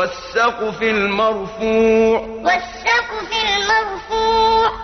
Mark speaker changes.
Speaker 1: والسقف المرفوع.
Speaker 2: والسقف المرفوع